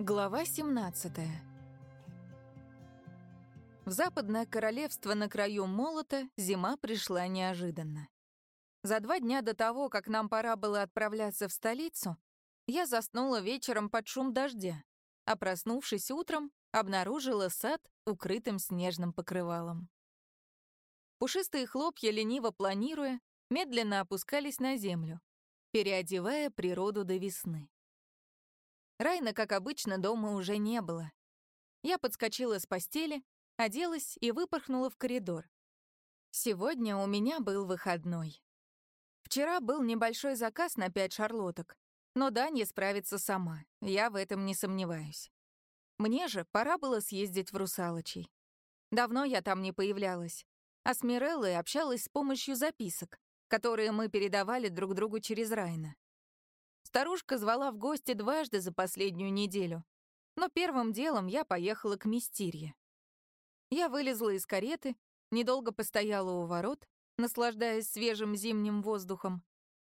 Глава 17 В западное королевство на краю молота зима пришла неожиданно. За два дня до того, как нам пора было отправляться в столицу, я заснула вечером под шум дождя, а проснувшись утром, обнаружила сад, укрытым снежным покрывалом. Пушистые хлопья, лениво планируя, медленно опускались на землю, переодевая природу до весны. Райна, как обычно, дома уже не было. Я подскочила с постели, оделась и выпорхнула в коридор. Сегодня у меня был выходной. Вчера был небольшой заказ на пять шарлоток, но Данья справится сама, я в этом не сомневаюсь. Мне же пора было съездить в Русалочей. Давно я там не появлялась, а с Миреллой общалась с помощью записок, которые мы передавали друг другу через Райна. Старушка звала в гости дважды за последнюю неделю, но первым делом я поехала к Мистирье. Я вылезла из кареты, недолго постояла у ворот, наслаждаясь свежим зимним воздухом,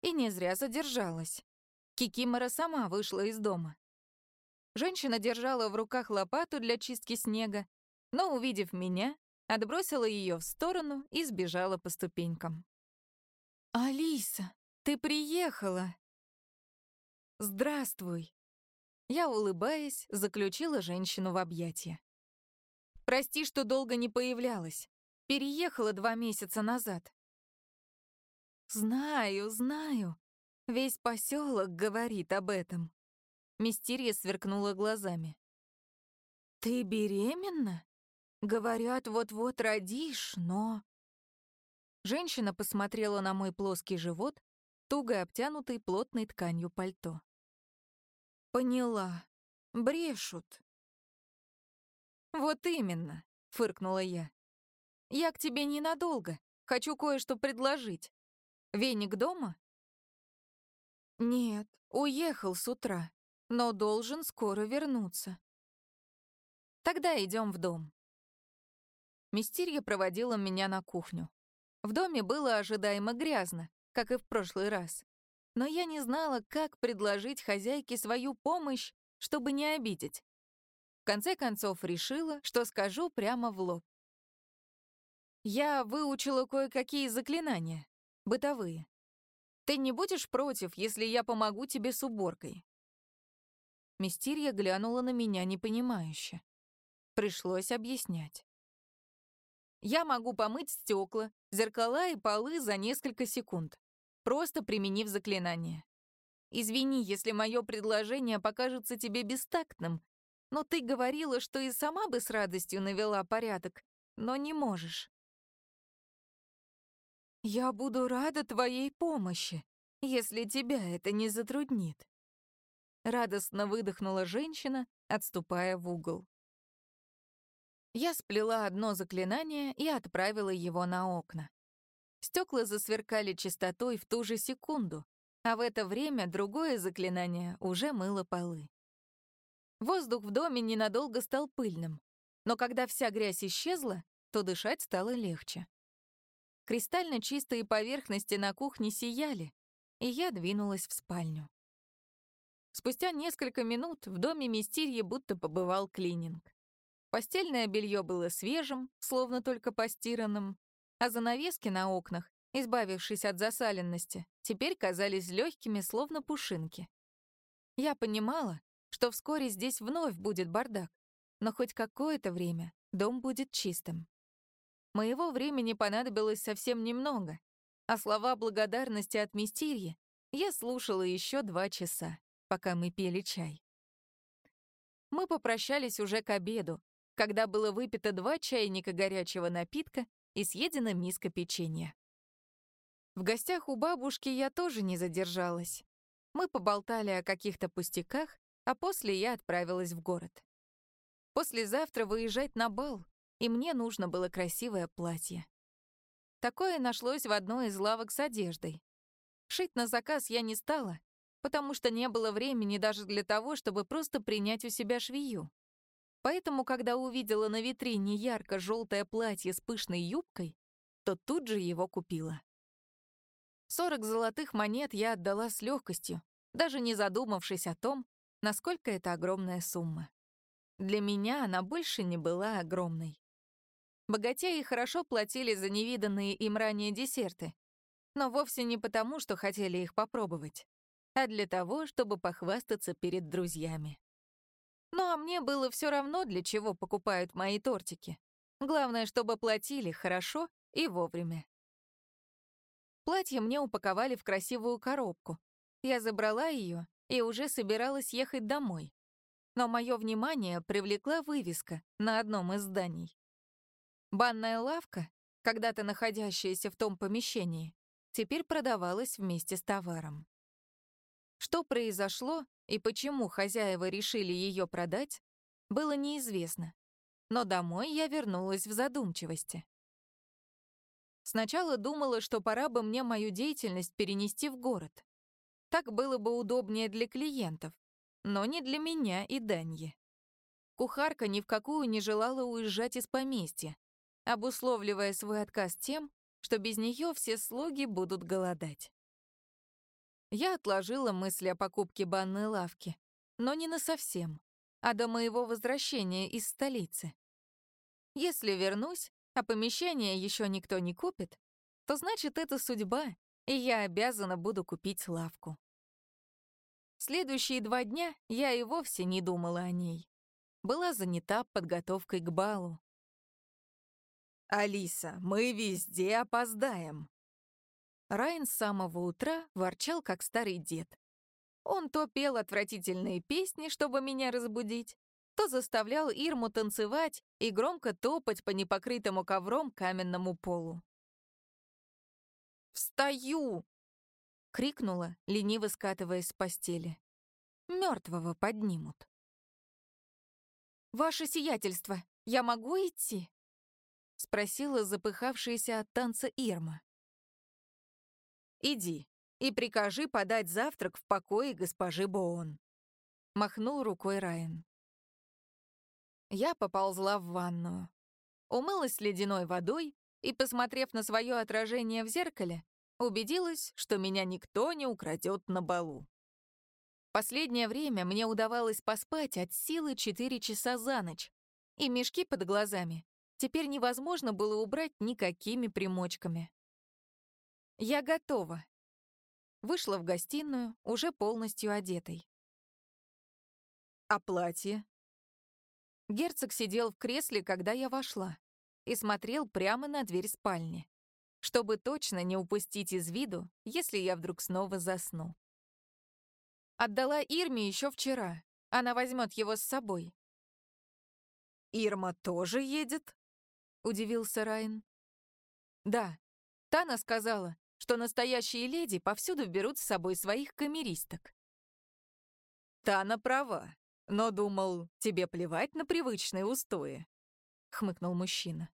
и не зря задержалась. Кикимора сама вышла из дома. Женщина держала в руках лопату для чистки снега, но, увидев меня, отбросила ее в сторону и сбежала по ступенькам. «Алиса, ты приехала!» «Здравствуй!» Я, улыбаясь, заключила женщину в объятия. «Прости, что долго не появлялась. Переехала два месяца назад». «Знаю, знаю. Весь поселок говорит об этом». Мистерия сверкнула глазами. «Ты беременна? Говорят, вот-вот родишь, но...» Женщина посмотрела на мой плоский живот, туго обтянутый плотной тканью пальто. «Поняла. Брешут». «Вот именно», — фыркнула я. «Я к тебе ненадолго. Хочу кое-что предложить. Веник дома?» «Нет, уехал с утра, но должен скоро вернуться». «Тогда идем в дом». Мистерья проводила меня на кухню. В доме было ожидаемо грязно, как и в прошлый раз но я не знала, как предложить хозяйке свою помощь, чтобы не обидеть. В конце концов решила, что скажу прямо в лоб. Я выучила кое-какие заклинания, бытовые. Ты не будешь против, если я помогу тебе с уборкой?» Мистерия глянула на меня непонимающе. Пришлось объяснять. «Я могу помыть стекла, зеркала и полы за несколько секунд просто применив заклинание. Извини, если мое предложение покажется тебе бестактным, но ты говорила, что и сама бы с радостью навела порядок, но не можешь. Я буду рада твоей помощи, если тебя это не затруднит. Радостно выдохнула женщина, отступая в угол. Я сплела одно заклинание и отправила его на окна. Стекла засверкали чистотой в ту же секунду, а в это время другое заклинание уже мыло полы. Воздух в доме ненадолго стал пыльным, но когда вся грязь исчезла, то дышать стало легче. Кристально чистые поверхности на кухне сияли, и я двинулась в спальню. Спустя несколько минут в доме Мистерье будто побывал клининг. Постельное белье было свежим, словно только постиранным, а занавески на окнах, избавившись от засаленности, теперь казались легкими, словно пушинки. Я понимала, что вскоре здесь вновь будет бардак, но хоть какое-то время дом будет чистым. Моего времени понадобилось совсем немного, а слова благодарности от Мистерьи я слушала еще два часа, пока мы пили чай. Мы попрощались уже к обеду, когда было выпито два чайника горячего напитка и съедена миска печенья. В гостях у бабушки я тоже не задержалась. Мы поболтали о каких-то пустяках, а после я отправилась в город. Послезавтра выезжать на бал, и мне нужно было красивое платье. Такое нашлось в одной из лавок с одеждой. Шить на заказ я не стала, потому что не было времени даже для того, чтобы просто принять у себя швею. Поэтому, когда увидела на витрине ярко желтое платье с пышной юбкой, то тут же его купила. Сорок золотых монет я отдала с легкостью, даже не задумавшись о том, насколько это огромная сумма. Для меня она больше не была огромной. Богатеи хорошо платили за невиданные им ранее десерты, но вовсе не потому, что хотели их попробовать, а для того, чтобы похвастаться перед друзьями. Ну а мне было все равно, для чего покупают мои тортики. Главное, чтобы платили хорошо и вовремя. Платье мне упаковали в красивую коробку. Я забрала ее и уже собиралась ехать домой. Но мое внимание привлекла вывеска на одном из зданий. Банная лавка, когда-то находящаяся в том помещении, теперь продавалась вместе с товаром. Что произошло и почему хозяева решили ее продать, было неизвестно. Но домой я вернулась в задумчивости. Сначала думала, что пора бы мне мою деятельность перенести в город. Так было бы удобнее для клиентов, но не для меня и Даньи. Кухарка ни в какую не желала уезжать из поместья, обусловливая свой отказ тем, что без нее все слуги будут голодать. Я отложила мысли о покупке банной лавки, но не на совсем, а до моего возвращения из столицы. Если вернусь, а помещение еще никто не купит, то значит, это судьба, и я обязана буду купить лавку. Следующие два дня я и вовсе не думала о ней. Была занята подготовкой к балу. «Алиса, мы везде опоздаем», Райан с самого утра ворчал, как старый дед. Он то пел отвратительные песни, чтобы меня разбудить, то заставлял Ирму танцевать и громко топать по непокрытому ковром каменному полу. «Встаю!» — крикнула, лениво скатываясь с постели. Мертвого поднимут. «Ваше сиятельство, я могу идти?» — спросила запыхавшаяся от танца Ирма. Иди и прикажи подать завтрак в покое госпожи Боон. Махнул рукой Райан. Я поползла в ванную. Умылась ледяной водой и, посмотрев на свое отражение в зеркале, убедилась, что меня никто не украдет на балу. Последнее время мне удавалось поспать от силы 4 часа за ночь, и мешки под глазами теперь невозможно было убрать никакими примочками. Я готова. Вышла в гостиную, уже полностью одетой. А платье? Герцог сидел в кресле, когда я вошла, и смотрел прямо на дверь спальни, чтобы точно не упустить из виду, если я вдруг снова засну. Отдала Ирме еще вчера. Она возьмет его с собой. «Ирма тоже едет?» — удивился Райан. «Да, Тана сказала, что настоящие леди повсюду берут с собой своих камеристок. «Тана права, но думал, тебе плевать на привычные устои», — хмыкнул мужчина.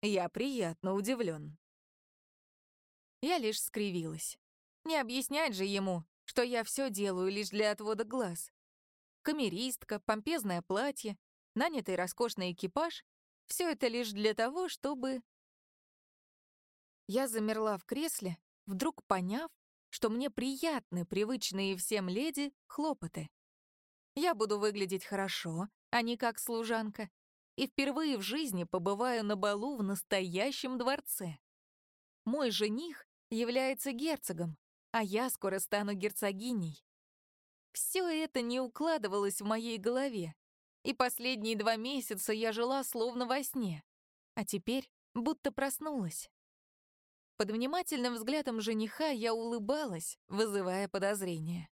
«Я приятно удивлен. Я лишь скривилась. Не объяснять же ему, что я все делаю лишь для отвода глаз. Камеристка, помпезное платье, нанятый роскошный экипаж — все это лишь для того, чтобы я замерла в кресле, вдруг поняв, что мне приятны привычные всем леди хлопоты. Я буду выглядеть хорошо, а не как служанка, и впервые в жизни побываю на балу в настоящем дворце. Мой жених является герцогом, а я скоро стану герцогиней. Все это не укладывалось в моей голове, и последние два месяца я жила словно во сне, а теперь будто проснулась. Под внимательным взглядом жениха я улыбалась, вызывая подозрения.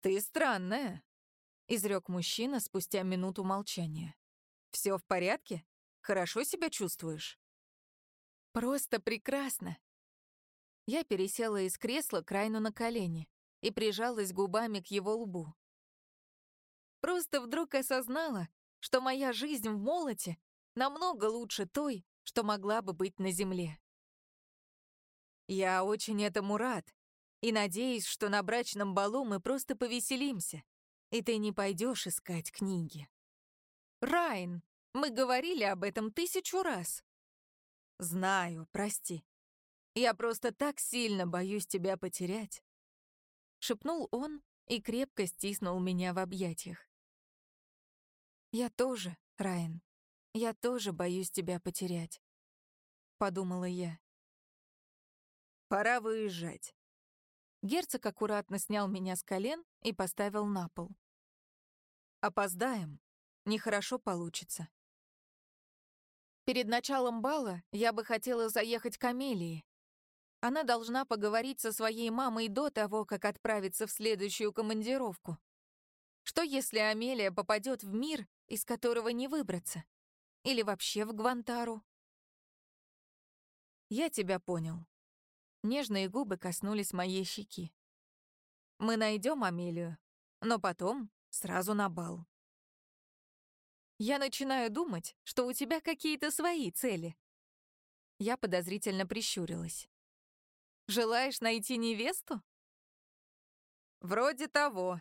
«Ты странная», — изрек мужчина спустя минуту молчания. «Все в порядке? Хорошо себя чувствуешь?» «Просто прекрасно!» Я пересела из кресла к на колени и прижалась губами к его лбу. Просто вдруг осознала, что моя жизнь в молоте намного лучше той, что могла бы быть на земле. Я очень этому рад. И надеюсь, что на брачном балу мы просто повеселимся, и ты не пойдешь искать книги. Райн, мы говорили об этом тысячу раз. Знаю, прости. Я просто так сильно боюсь тебя потерять. Шепнул он и крепко стиснул меня в объятиях. «Я тоже, Райан, я тоже боюсь тебя потерять», — подумала я. «Пора выезжать». Герцог аккуратно снял меня с колен и поставил на пол. «Опоздаем. Нехорошо получится». Перед началом бала я бы хотела заехать к Амелии. Она должна поговорить со своей мамой до того, как отправиться в следующую командировку. Что если Амелия попадет в мир, из которого не выбраться? Или вообще в Гвантару? Я тебя понял. Нежные губы коснулись моей щеки. Мы найдем Амелию, но потом сразу на бал. Я начинаю думать, что у тебя какие-то свои цели. Я подозрительно прищурилась. Желаешь найти невесту? Вроде того,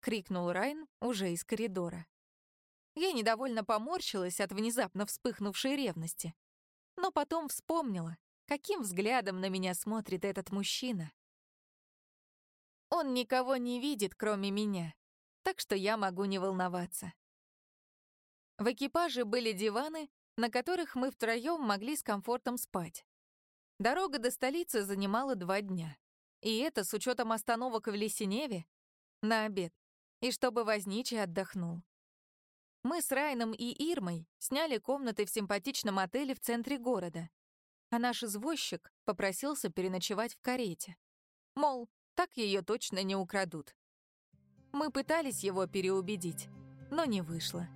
крикнул Райн уже из коридора. Я недовольно поморщилась от внезапно вспыхнувшей ревности, но потом вспомнила, каким взглядом на меня смотрит этот мужчина. Он никого не видит, кроме меня, так что я могу не волноваться. В экипаже были диваны, на которых мы втроем могли с комфортом спать. Дорога до столицы занимала два дня. И это с учетом остановок в Лесеневе на обед, и чтобы возничий отдохнул. Мы с Райном и Ирмой сняли комнаты в симпатичном отеле в центре города, а наш извозчик попросился переночевать в карете. Мол, так ее точно не украдут. Мы пытались его переубедить, но не вышло.